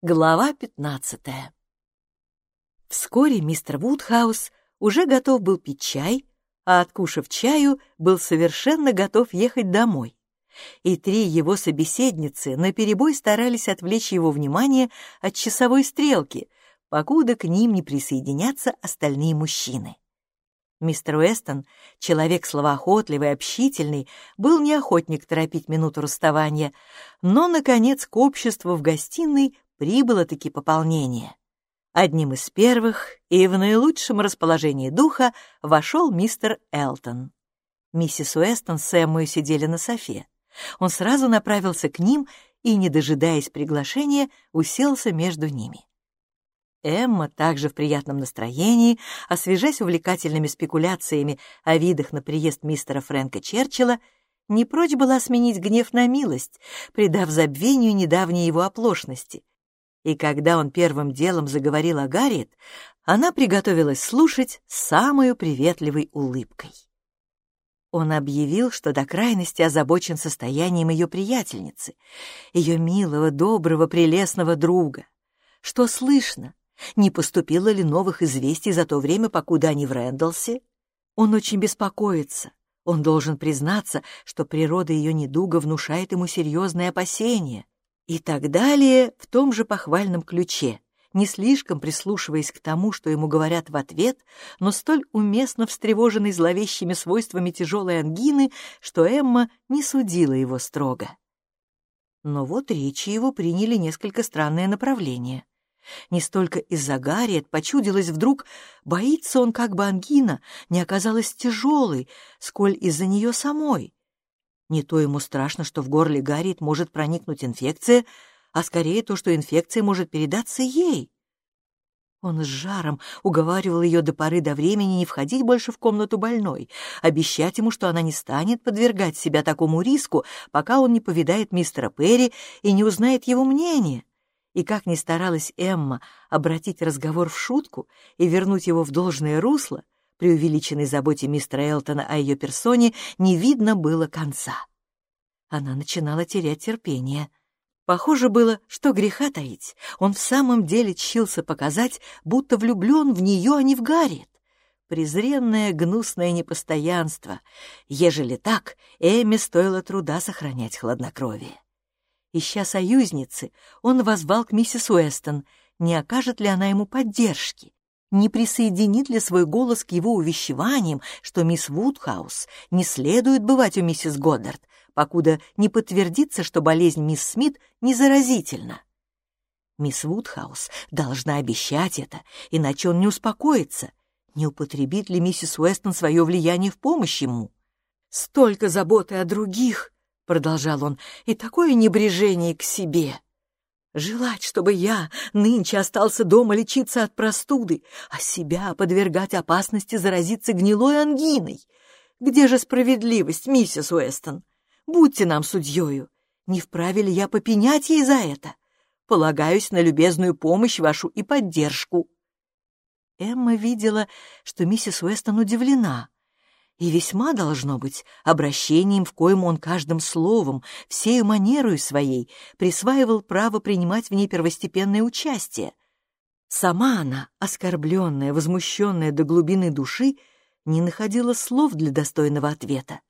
Глава пятнадцатая Вскоре мистер Вудхаус уже готов был пить чай, а, откушав чаю, был совершенно готов ехать домой. И три его собеседницы наперебой старались отвлечь его внимание от часовой стрелки, покуда к ним не присоединятся остальные мужчины. Мистер Уэстон, человек словоохотливый, общительный, был неохотник торопить минуту расставания, но, наконец, к обществу в гостиной прибыло-таки пополнение. Одним из первых и в наилучшем расположении духа вошел мистер Элтон. Миссис Уэстон с Эммой сидели на софе. Он сразу направился к ним и, не дожидаясь приглашения, уселся между ними. Эмма, также в приятном настроении, освежась увлекательными спекуляциями о видах на приезд мистера Фрэнка Черчилла, не прочь была сменить гнев на милость, придав забвению недавней его оплошности. И когда он первым делом заговорил о Гарриет, она приготовилась слушать с самой приветливой улыбкой. Он объявил, что до крайности озабочен состоянием ее приятельницы, ее милого, доброго, прелестного друга. Что слышно? Не поступило ли новых известий за то время, покуда они в Рэндалсе? Он очень беспокоится. Он должен признаться, что природа ее недуга внушает ему серьезные опасения. И так далее в том же похвальном ключе, не слишком прислушиваясь к тому, что ему говорят в ответ, но столь уместно встревоженный зловещими свойствами тяжелой ангины, что Эмма не судила его строго. Но вот речи его приняли несколько странное направление. Не столько из-за Гарриет почудилось вдруг, боится он, как бы ангина не оказалась тяжелой, сколь из-за нее самой. Не то ему страшно, что в горле Гарриет может проникнуть инфекция, а скорее то, что инфекция может передаться ей. Он с жаром уговаривал ее до поры до времени не входить больше в комнату больной, обещать ему, что она не станет подвергать себя такому риску, пока он не повидает мистера Перри и не узнает его мнение. И как ни старалась Эмма обратить разговор в шутку и вернуть его в должное русло, при увеличенной заботе мистера Элтона о ее персоне не видно было конца. Она начинала терять терпение. Похоже было, что греха таить. Он в самом деле чился показать, будто влюблен в нее, а не в Гарриет. Презренное гнусное непостоянство. Ежели так, Эми стоило труда сохранять хладнокровие. Ища союзницы, он возвал к миссис Уэстон, не окажет ли она ему поддержки, не присоединит ли свой голос к его увещеваниям, что мисс Вудхаус не следует бывать у миссис Годдард, покуда не подтвердится, что болезнь мисс Смит не заразительна. Мисс Вудхаус должна обещать это, иначе он не успокоится. Не употребит ли миссис Уэстон свое влияние в помощь ему? Столько заботы о других, продолжал он, — «и такое небрежение к себе. Желать, чтобы я нынче остался дома лечиться от простуды, а себя подвергать опасности заразиться гнилой ангиной. Где же справедливость, миссис Уэстон? Будьте нам судьёю. Не вправе ли я попенять ей за это? Полагаюсь на любезную помощь вашу и поддержку». Эмма видела, что миссис Уэстон удивлена и весьма, должно быть, обращением, в коем он каждым словом, всею манерою своей присваивал право принимать в ней первостепенное участие. Сама она, оскорбленная, возмущенная до глубины души, не находила слов для достойного ответа.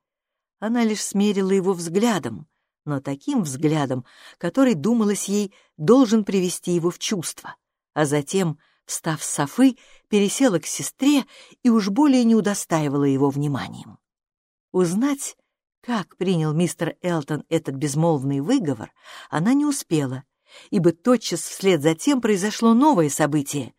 Она лишь смерила его взглядом, но таким взглядом, который, думалось ей, должен привести его в чувство, а затем Встав с софы, пересела к сестре и уж более не удостаивала его вниманием. Узнать, как принял мистер Элтон этот безмолвный выговор, она не успела, ибо тотчас вслед за тем произошло новое событие.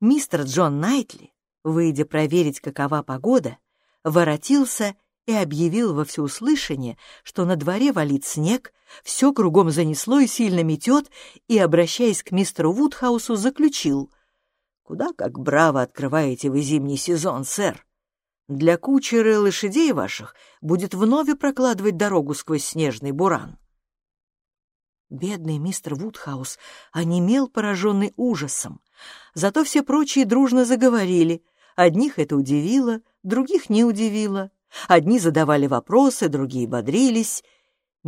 Мистер Джон Найтли, выйдя проверить, какова погода, воротился и объявил во всеуслышание, что на дворе валит снег, все кругом занесло и сильно метет, и, обращаясь к мистеру Вудхаусу, заключил — Куда как браво открываете вы зимний сезон, сэр. Для кучера и лошадей ваших будет вновь прокладывать дорогу сквозь снежный буран. Бедный мистер Вудхаус онемел, пораженный ужасом. Зато все прочие дружно заговорили. Одних это удивило, других не удивило. Одни задавали вопросы, другие бодрились.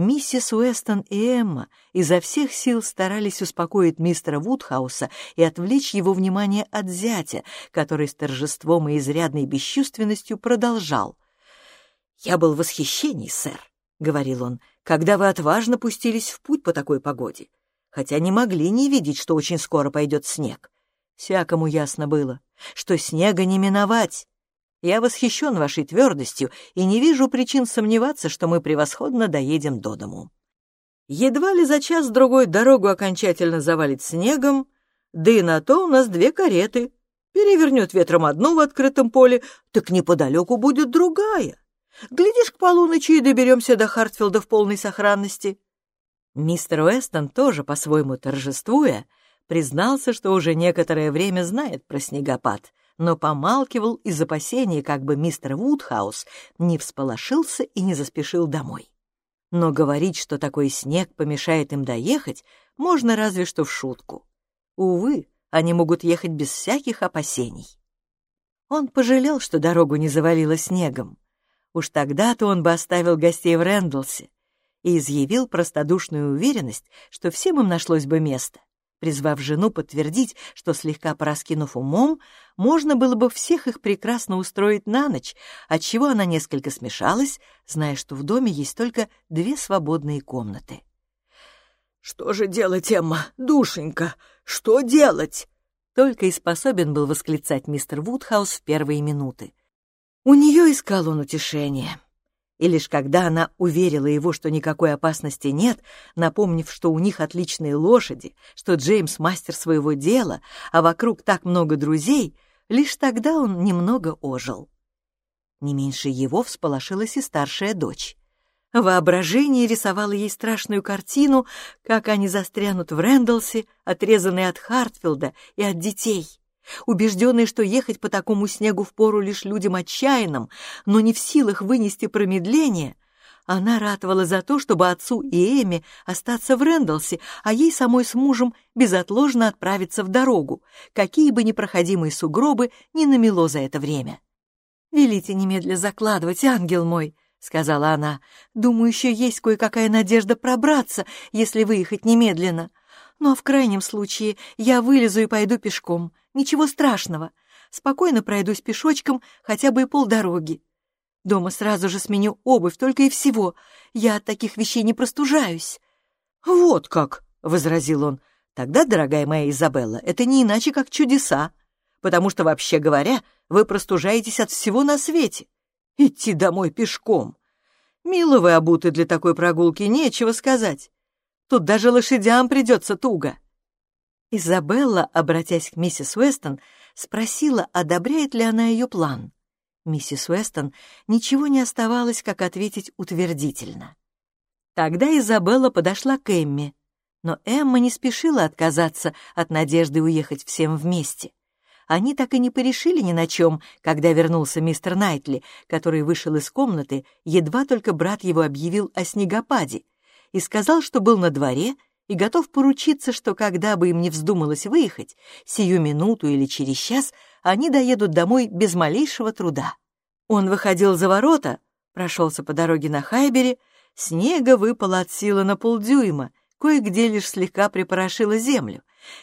Миссис Уэстон и Эмма изо всех сил старались успокоить мистера Вудхауса и отвлечь его внимание от зятя, который с торжеством и изрядной бесчувственностью продолжал. «Я был в восхищении, сэр», — говорил он, — «когда вы отважно пустились в путь по такой погоде, хотя не могли не видеть, что очень скоро пойдет снег. Всякому ясно было, что снега не миновать, я восхищен вашей твердостью и не вижу причин сомневаться, что мы превосходно доедем до дому. Едва ли за час-другой дорогу окончательно завалит снегом, да и на то у нас две кареты. Перевернет ветром одну в открытом поле, так неподалеку будет другая. Глядишь, к полуночи и доберемся до Хартфилда в полной сохранности. Мистер Уэстон, тоже по-своему торжествуя, признался, что уже некоторое время знает про снегопад, но помалкивал из опасения, как бы мистер Вудхаус не всполошился и не заспешил домой. Но говорить, что такой снег помешает им доехать, можно разве что в шутку. Увы, они могут ехать без всяких опасений. Он пожалел, что дорогу не завалило снегом. Уж тогда-то он бы оставил гостей в Рэндалсе и изъявил простодушную уверенность, что всем им нашлось бы место призвав жену подтвердить, что, слегка пораскинув умом, можно было бы всех их прекрасно устроить на ночь, отчего она несколько смешалась, зная, что в доме есть только две свободные комнаты. «Что же делать, Эмма, душенька, что делать?» Только и способен был восклицать мистер Вудхаус в первые минуты. У нее искал он утешение и лишь когда она уверила его, что никакой опасности нет, напомнив, что у них отличные лошади, что Джеймс мастер своего дела, а вокруг так много друзей, лишь тогда он немного ожил. Не меньше его всполошилась и старшая дочь. Воображение рисовало ей страшную картину, как они застрянут в Рэндалсе, отрезанные от Хартфилда и от детей убежденный, что ехать по такому снегу в пору лишь людям отчаянным, но не в силах вынести промедление, она ратовала за то, чтобы отцу и Эми остаться в Рэндалсе, а ей самой с мужем безотложно отправиться в дорогу, какие бы непроходимые сугробы не намело за это время. «Велите немедля закладывать, ангел мой», — сказала она. «Думаю, еще есть кое-какая надежда пробраться, если выехать немедленно. Ну а в крайнем случае я вылезу и пойду пешком. Ничего страшного. Спокойно пройдусь пешочком хотя бы и полдороги. Дома сразу же сменю обувь, только и всего. Я от таких вещей не простужаюсь. «Вот как!» — возразил он. «Тогда, дорогая моя Изабелла, это не иначе, как чудеса, потому что, вообще говоря, вы простужаетесь от всего на свете. Идти домой пешком. Мило вы обуты для такой прогулки, нечего сказать. Тут даже лошадям придется туго». Изабелла, обратясь к миссис Уэстон, спросила, одобряет ли она ее план. Миссис Уэстон ничего не оставалось, как ответить утвердительно. Тогда Изабелла подошла к Эмме, но Эмма не спешила отказаться от надежды уехать всем вместе. Они так и не порешили ни на чем, когда вернулся мистер Найтли, который вышел из комнаты, едва только брат его объявил о снегопаде, и сказал, что был на дворе — и готов поручиться, что когда бы им не вздумалось выехать, сию минуту или через час они доедут домой без малейшего труда. Он выходил за ворота, прошелся по дороге на Хайбере, снега выпало от силы на полдюйма, кое-где лишь слегка припорошило землю.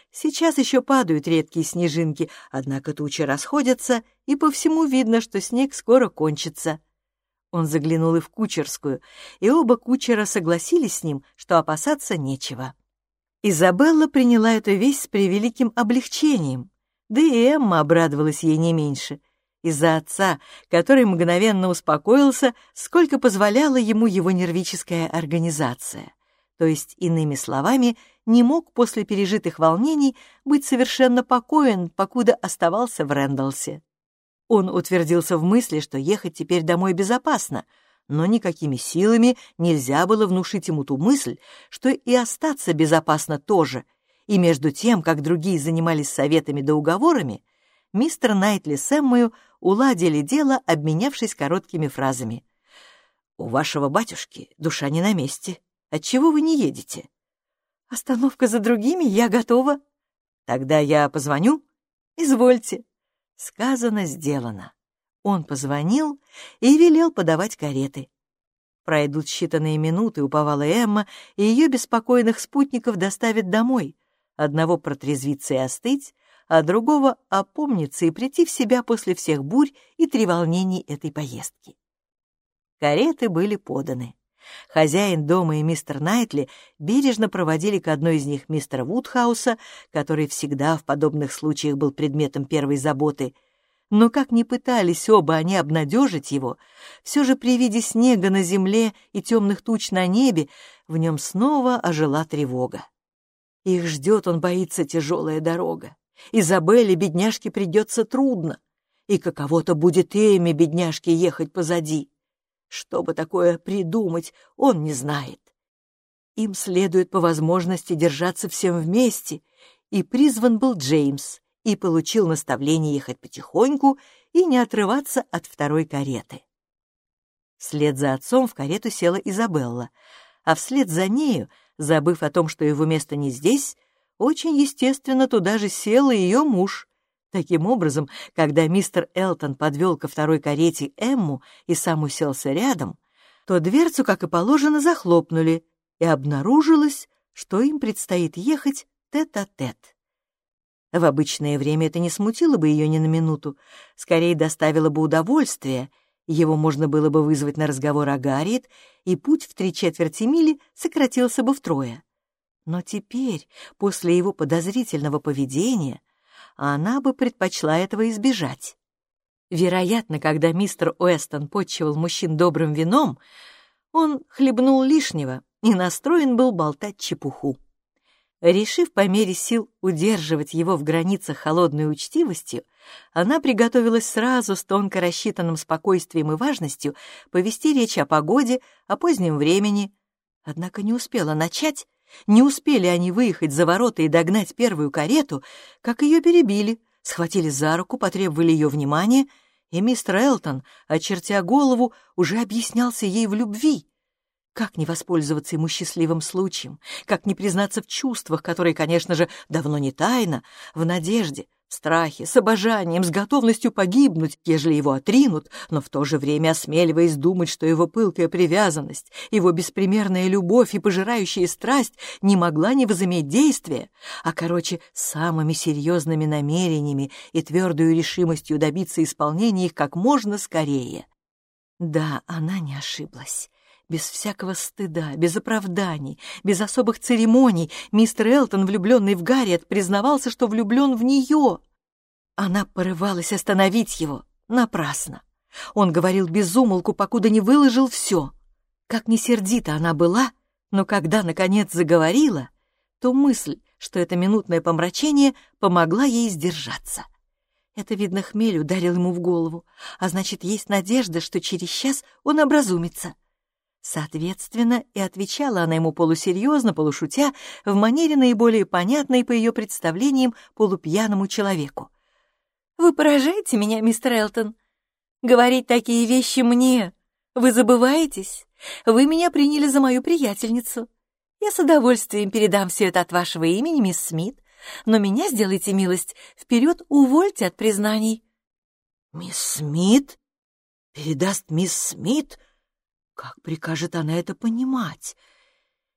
Сейчас еще падают редкие снежинки, однако тучи расходятся, и по всему видно, что снег скоро кончится. Он заглянул и в кучерскую, и оба кучера согласились с ним, что опасаться нечего. Изабелла приняла эту весть с превеликим облегчением, да и Эмма обрадовалась ей не меньше, из-за отца, который мгновенно успокоился, сколько позволяла ему его нервическая организация. То есть, иными словами, не мог после пережитых волнений быть совершенно покоен, покуда оставался в Рэндалсе. Он утвердился в мысли, что ехать теперь домой безопасно, но никакими силами нельзя было внушить ему ту мысль, что и остаться безопасно тоже. И между тем, как другие занимались советами да уговорами, мистер Найтли с Эммою уладили дело, обменявшись короткими фразами. «У вашего батюшки душа не на месте. Отчего вы не едете?» «Остановка за другими, я готова». «Тогда я позвоню?» «Извольте». Сказано, сделано. Он позвонил и велел подавать кареты. Пройдут считанные минуты, уповала Эмма, и ее беспокойных спутников доставят домой. Одного протрезвиться и остыть, а другого опомниться и прийти в себя после всех бурь и треволнений этой поездки. Кареты были поданы. Хозяин дома и мистер Найтли бережно проводили к одной из них мистера Вудхауса, который всегда в подобных случаях был предметом первой заботы — но как ни пытались оба они обнадежить его, все же при виде снега на земле и темных туч на небе в нем снова ожила тревога. Их ждет, он боится, тяжелая дорога. Изабелле, бедняжке, придется трудно. И каково-то будет Эми, бедняжке, ехать позади. Что бы такое придумать, он не знает. Им следует по возможности держаться всем вместе, и призван был Джеймс, и получил наставление ехать потихоньку и не отрываться от второй кареты. Вслед за отцом в карету села Изабелла, а вслед за нею, забыв о том, что его место не здесь, очень естественно туда же сел и ее муж. Таким образом, когда мистер Элтон подвел ко второй карете Эмму и сам уселся рядом, то дверцу, как и положено, захлопнули, и обнаружилось, что им предстоит ехать тет-а-тет. -тет. В обычное время это не смутило бы ее ни на минуту, скорее доставило бы удовольствие, его можно было бы вызвать на разговор о Гарриет, и путь в три четверти мили сократился бы втрое. Но теперь, после его подозрительного поведения, она бы предпочла этого избежать. Вероятно, когда мистер Уэстон почивал мужчин добрым вином, он хлебнул лишнего и настроен был болтать чепуху. Решив по мере сил удерживать его в границах холодной учтивостью, она приготовилась сразу с тонко рассчитанным спокойствием и важностью повести речь о погоде, о позднем времени. Однако не успела начать, не успели они выехать за ворота и догнать первую карету, как ее перебили, схватили за руку, потребовали ее внимания, и мистер Элтон, очертя голову, уже объяснялся ей в любви. Как не воспользоваться ему счастливым случаем? Как не признаться в чувствах, которые, конечно же, давно не тайна, в надежде, в страхе, с обожанием, с готовностью погибнуть, ежели его отринут, но в то же время осмеливаясь думать, что его пылкая привязанность, его беспримерная любовь и пожирающая страсть не могла не возыметь действия, а, короче, самыми серьезными намерениями и твердую решимостью добиться исполнения их как можно скорее. Да, она не ошиблась. Без всякого стыда, без оправданий, без особых церемоний мистер Элтон, влюбленный в Гарриет, признавался, что влюблен в нее. Она порывалась остановить его. Напрасно. Он говорил без умолку, покуда не выложил все. Как не сердита она была, но когда, наконец, заговорила, то мысль, что это минутное помрачение, помогла ей сдержаться. Это, видно, хмель ударил ему в голову, а значит, есть надежда, что через час он образумится — Соответственно, и отвечала она ему полусерьезно, полушутя, в манере наиболее понятной по ее представлениям полупьяному человеку. «Вы поражаете меня, мистер Элтон. Говорить такие вещи мне. Вы забываетесь? Вы меня приняли за мою приятельницу. Я с удовольствием передам все это от вашего имени, мисс Смит, но меня, сделайте милость, вперед увольте от признаний». «Мисс Смит? Передаст мисс Смит?» Как прикажет она это понимать?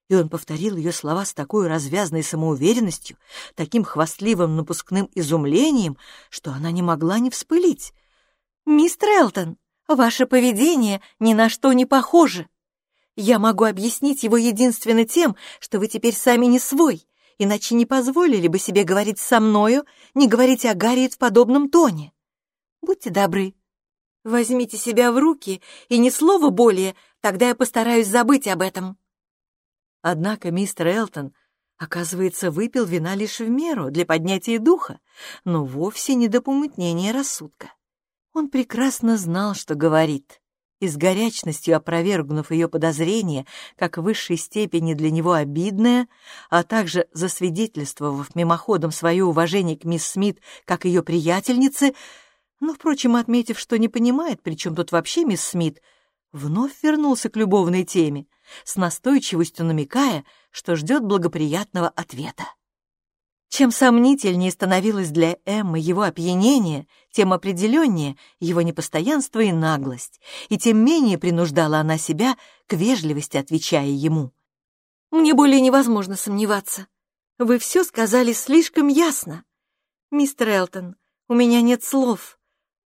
И он повторил ее слова с такой развязной самоуверенностью, таким хвастливым напускным изумлением, что она не могла не вспылить. «Мистер Элтон, ваше поведение ни на что не похоже. Я могу объяснить его единственно тем, что вы теперь сами не свой, иначе не позволили бы себе говорить со мною, не говорить о Гарриет в подобном тоне. Будьте добры, возьмите себя в руки и ни слова более Тогда я постараюсь забыть об этом». Однако мистер Элтон, оказывается, выпил вина лишь в меру для поднятия духа, но вовсе не до помутнения рассудка. Он прекрасно знал, что говорит, и с горячностью опровергнув ее подозрение, как в высшей степени для него обидное, а также засвидетельствовав мимоходом свое уважение к мисс Смит как ее приятельнице, но, впрочем, отметив, что не понимает, при чем тут вообще мисс Смит, вновь вернулся к любовной теме, с настойчивостью намекая, что ждет благоприятного ответа. Чем сомнительнее становилось для Эммы его опьянение, тем определеннее его непостоянство и наглость, и тем менее принуждала она себя к вежливости отвечая ему. «Мне более невозможно сомневаться. Вы все сказали слишком ясно. Мистер Элтон, у меня нет слов.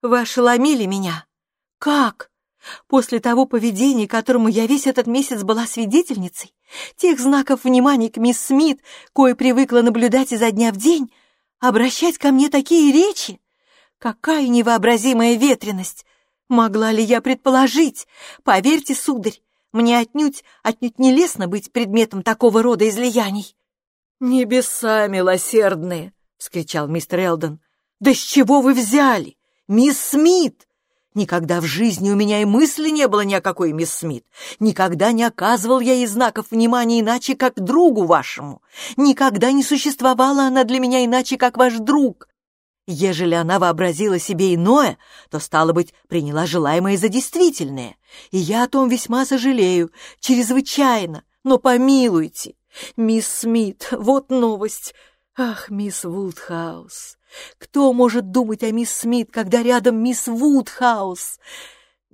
Вы ошеломили меня. Как? После того поведения, которому я весь этот месяц была свидетельницей, тех знаков внимания к мисс Смит, кое привыкла наблюдать изо дня в день, обращать ко мне такие речи? Какая невообразимая ветренность! Могла ли я предположить? Поверьте, сударь, мне отнюдь, отнюдь не лестно быть предметом такого рода излияний. «Небеса милосердные!» — вскричал мистер Элдон. «Да с чего вы взяли? Мисс Смит! Никогда в жизни у меня и мысли не было ни о какой мисс Смит. Никогда не оказывал я ей знаков внимания иначе, как другу вашему. Никогда не существовала она для меня иначе, как ваш друг. Ежели она вообразила себе иное, то, стало быть, приняла желаемое за действительное. И я о том весьма сожалею, чрезвычайно. Но помилуйте, мисс Смит, вот новость. Ах, мисс Вудхаус, кто может думать о мисс Смит, когда рядом мисс Вудхаус?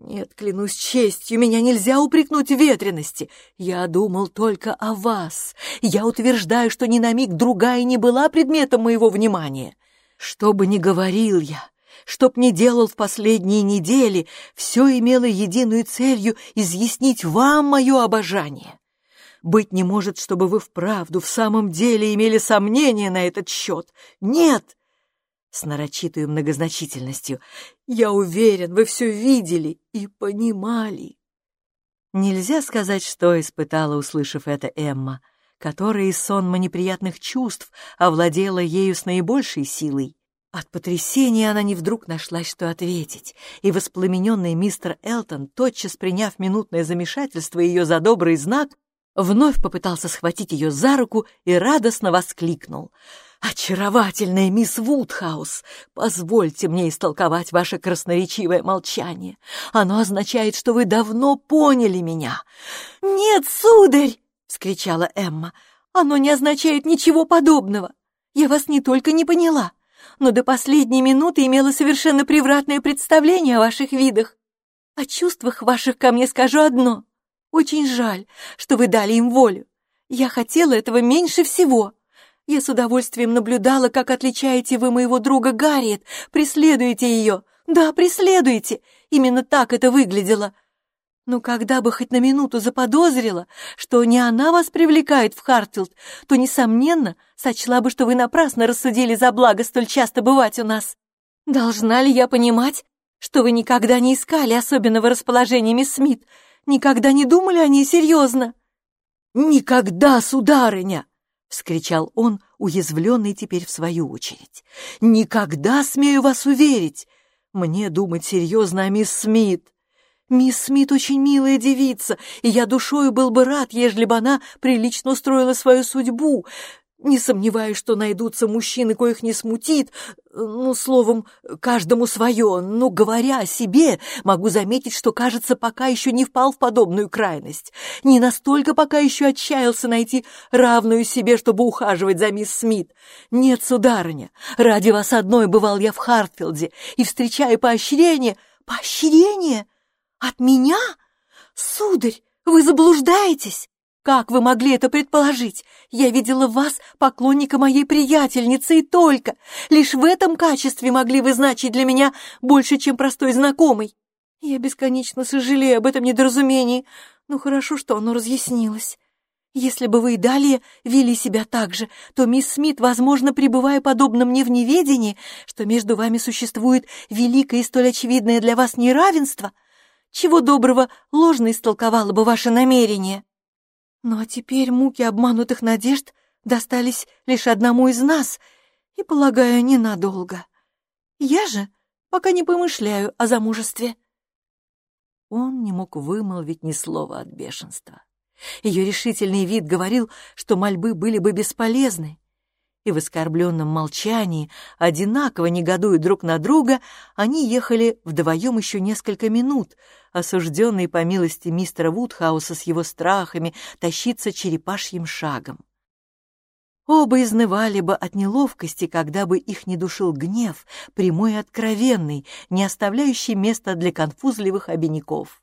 Нет, клянусь честью, меня нельзя упрекнуть в ветренности. Я думал только о вас. Я утверждаю, что ни на миг другая не была предметом моего внимания. Что бы ни говорил я, что б ни делал в последние недели, все имело единую целью изъяснить вам мое обожание. Быть не может, чтобы вы вправду в самом деле имели сомнения на этот счет. Нет, с нарочитой многозначительностью. «Я уверен, вы все видели и понимали». Нельзя сказать, что испытала, услышав это Эмма, которая из сонма неприятных чувств овладела ею с наибольшей силой. От потрясения она не вдруг нашлась, что ответить, и воспламененный мистер Элтон, тотчас приняв минутное замешательство ее за добрый знак, вновь попытался схватить ее за руку и радостно воскликнул — «Очаровательная мисс Вудхаус, позвольте мне истолковать ваше красноречивое молчание. Оно означает, что вы давно поняли меня». «Нет, сударь!» — вскричала Эмма. «Оно не означает ничего подобного. Я вас не только не поняла, но до последней минуты имела совершенно превратное представление о ваших видах. О чувствах ваших ко мне скажу одно. Очень жаль, что вы дали им волю. Я хотела этого меньше всего». Я с удовольствием наблюдала, как отличаете вы моего друга Гарриет, преследуете ее. Да, преследуете. Именно так это выглядело. Но когда бы хоть на минуту заподозрила, что не она вас привлекает в Хартфилд, то, несомненно, сочла бы, что вы напрасно рассудили за благо столь часто бывать у нас. Должна ли я понимать, что вы никогда не искали особенного расположения мисс Смит, никогда не думали о ней серьезно? «Никогда, сударыня!» — вскричал он, уязвленный теперь в свою очередь. «Никогда, смею вас уверить, мне думать серьезно о мисс Смит. Мисс Смит очень милая девица, и я душою был бы рад, ежели бы она прилично устроила свою судьбу, не сомневаюсь, что найдутся мужчины, коих не смутит, ну, словом, каждому свое, но, говоря о себе, могу заметить, что, кажется, пока еще не впал в подобную крайность, не настолько пока еще отчаялся найти равную себе, чтобы ухаживать за мисс Смит. Нет, сударыня, ради вас одной бывал я в Хартфилде, и, встречая поощрение... Поощрение? От меня? Сударь, вы заблуждаетесь! Как вы могли это предположить? Я видела вас, поклонника моей приятельницы, и только. Лишь в этом качестве могли вы значить для меня больше, чем простой знакомый. Я бесконечно сожалею об этом недоразумении, но хорошо, что оно разъяснилось. Если бы вы и далее вели себя так же, то мисс Смит, возможно, пребывая подобно мне в неведении, что между вами существует великое и столь очевидное для вас неравенство, чего доброго ложно истолковало бы ваше намерение. Ну а теперь муки обманутых надежд достались лишь одному из нас, и, полагаю, ненадолго. Я же пока не помышляю о замужестве. Он не мог вымолвить ни слова от бешенства. Ее решительный вид говорил, что мольбы были бы бесполезны, и в оскорбленном молчании, одинаково негодуя друг на друга, они ехали вдвоем еще несколько минут, осужденные по милости мистера Вудхауса с его страхами тащиться черепашьим шагом. Оба изнывали бы от неловкости, когда бы их не душил гнев, прямой и откровенный, не оставляющий места для конфузливых обиняков.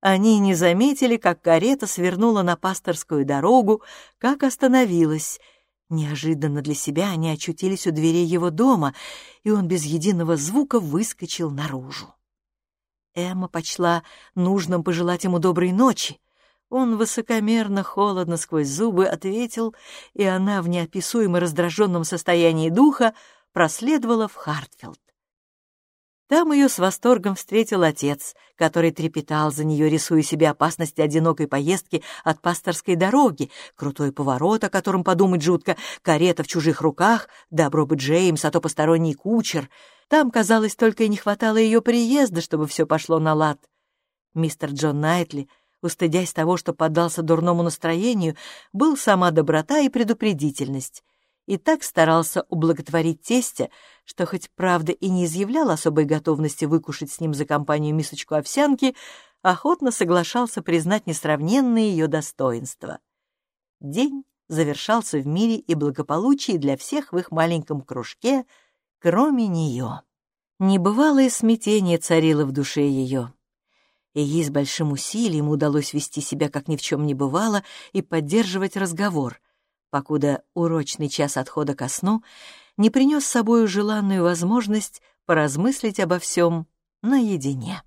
Они не заметили, как карета свернула на пасторскую дорогу, как остановилась. Неожиданно для себя они очутились у дверей его дома, и он без единого звука выскочил наружу. Эмма почла нужным пожелать ему доброй ночи. Он высокомерно, холодно сквозь зубы ответил, и она в неописуемо раздраженном состоянии духа проследовала в Хартфилд. Там ее с восторгом встретил отец, который трепетал за нее, рисуя себе опасности одинокой поездки от пасторской дороги, крутой поворот, о котором подумать жутко, карета в чужих руках, добро бы Джеймс, а то посторонний кучер. Там, казалось, только и не хватало ее приезда, чтобы все пошло на лад. Мистер Джон Найтли, устыдясь того, что поддался дурному настроению, был сама доброта и предупредительность и так старался ублаготворить тестя, что хоть правда и не изъявлял особой готовности выкушать с ним за компанию мисочку овсянки, охотно соглашался признать несравненные ее достоинства. День завершался в мире и благополучии для всех в их маленьком кружке, кроме нее. Небывалое смятение царило в душе ее. И ей с большим усилием удалось вести себя, как ни в чем не бывало, и поддерживать разговор — покуда урочный час отхода ко сну не принес с собою желанную возможность поразмыслить обо всем наедине.